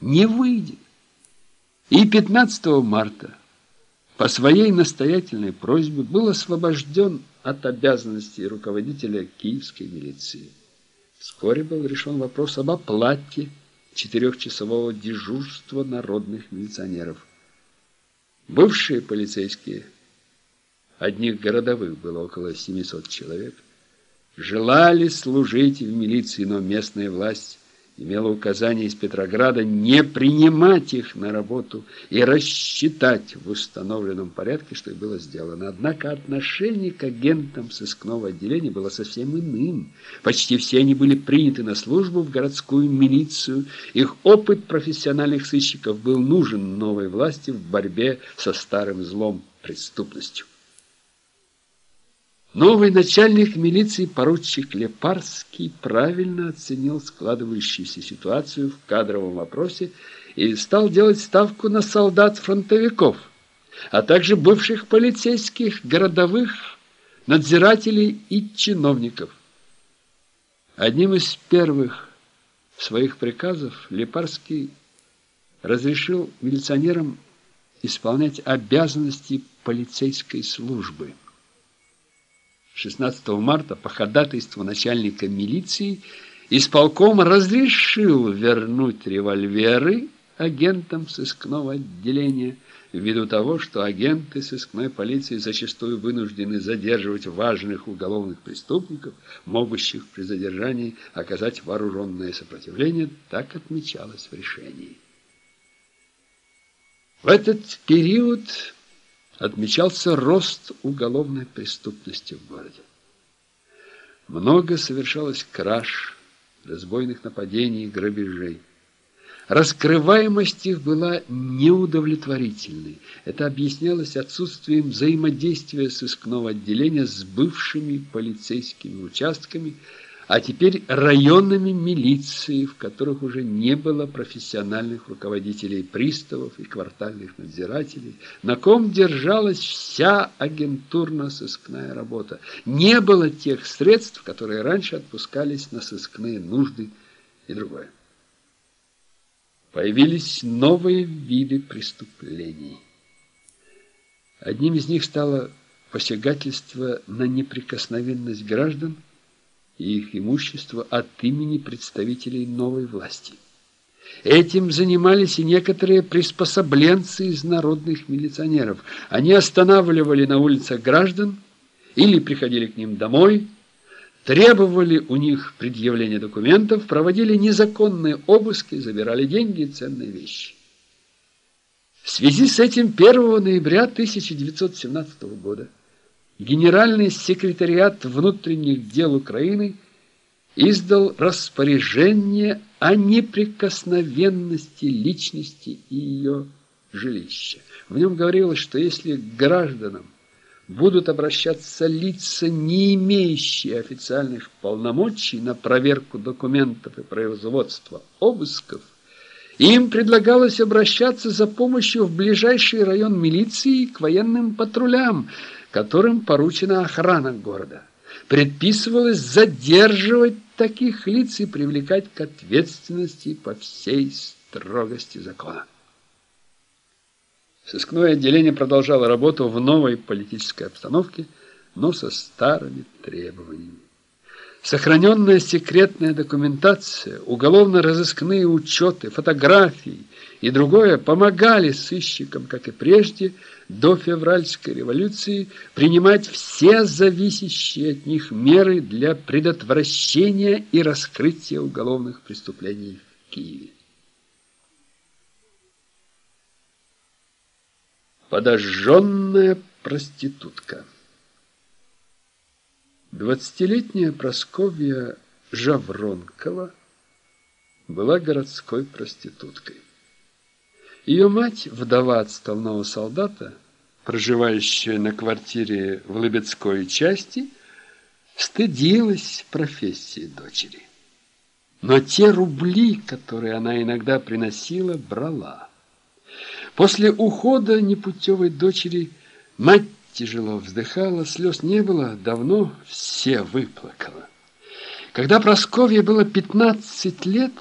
не выйдет. И 15 марта по своей настоятельной просьбе был освобожден от обязанностей руководителя киевской милиции. Вскоре был решен вопрос об оплате четырехчасового дежурства народных милиционеров. Бывшие полицейские, одних городовых было около 700 человек, желали служить в милиции, но местная власть имела указание из Петрограда не принимать их на работу и рассчитать в установленном порядке, что и было сделано. Однако отношение к агентам сыскного отделения было совсем иным. Почти все они были приняты на службу в городскую милицию. Их опыт профессиональных сыщиков был нужен новой власти в борьбе со старым злом преступностью. Новый начальник милиции поручик Лепарский правильно оценил складывающуюся ситуацию в кадровом вопросе и стал делать ставку на солдат-фронтовиков, а также бывших полицейских, городовых, надзирателей и чиновников. Одним из первых своих приказов Лепарский разрешил милиционерам исполнять обязанности полицейской службы. 16 марта по ходатайству начальника милиции исполком разрешил вернуть револьверы агентам сыскного отделения ввиду того, что агенты сыскной полиции зачастую вынуждены задерживать важных уголовных преступников, могущих при задержании оказать вооруженное сопротивление, так отмечалось в решении. В этот период отмечался рост уголовной преступности в городе. Много совершалось краж, разбойных нападений, грабежей. Раскрываемость их была неудовлетворительной. Это объяснялось отсутствием взаимодействия сыскного отделения с бывшими полицейскими участками, а теперь районами милиции, в которых уже не было профессиональных руководителей приставов и квартальных надзирателей, на ком держалась вся агентурно-сыскная работа. Не было тех средств, которые раньше отпускались на сыскные нужды и другое. Появились новые виды преступлений. Одним из них стало посягательство на неприкосновенность граждан – и их имущество от имени представителей новой власти. Этим занимались и некоторые приспособленцы из народных милиционеров. Они останавливали на улицах граждан или приходили к ним домой, требовали у них предъявления документов, проводили незаконные обыски, забирали деньги и ценные вещи. В связи с этим 1 ноября 1917 года Генеральный секретариат внутренних дел Украины издал распоряжение о неприкосновенности личности и ее жилища. В нем говорилось, что если к гражданам будут обращаться лица, не имеющие официальных полномочий на проверку документов и производство обысков, им предлагалось обращаться за помощью в ближайший район милиции к военным патрулям – которым поручена охрана города. Предписывалось задерживать таких лиц и привлекать к ответственности по всей строгости закона. Сыскное отделение продолжало работу в новой политической обстановке, но со старыми требованиями. Сохраненная секретная документация, уголовно-розыскные учеты, фотографии и другое помогали сыщикам, как и прежде, до февральской революции принимать все зависящие от них меры для предотвращения и раскрытия уголовных преступлений в Киеве. Подожженная проститутка Двадцатилетняя Просковья Жавронкова была городской проституткой. Ее мать, вдова отставного солдата, проживающая на квартире в Лыбецкой части, стыдилась профессии дочери. Но те рубли, которые она иногда приносила, брала. После ухода непутевой дочери мать тяжело вздыхала, слез не было, давно все выплакала. Когда Просковье было 15 лет,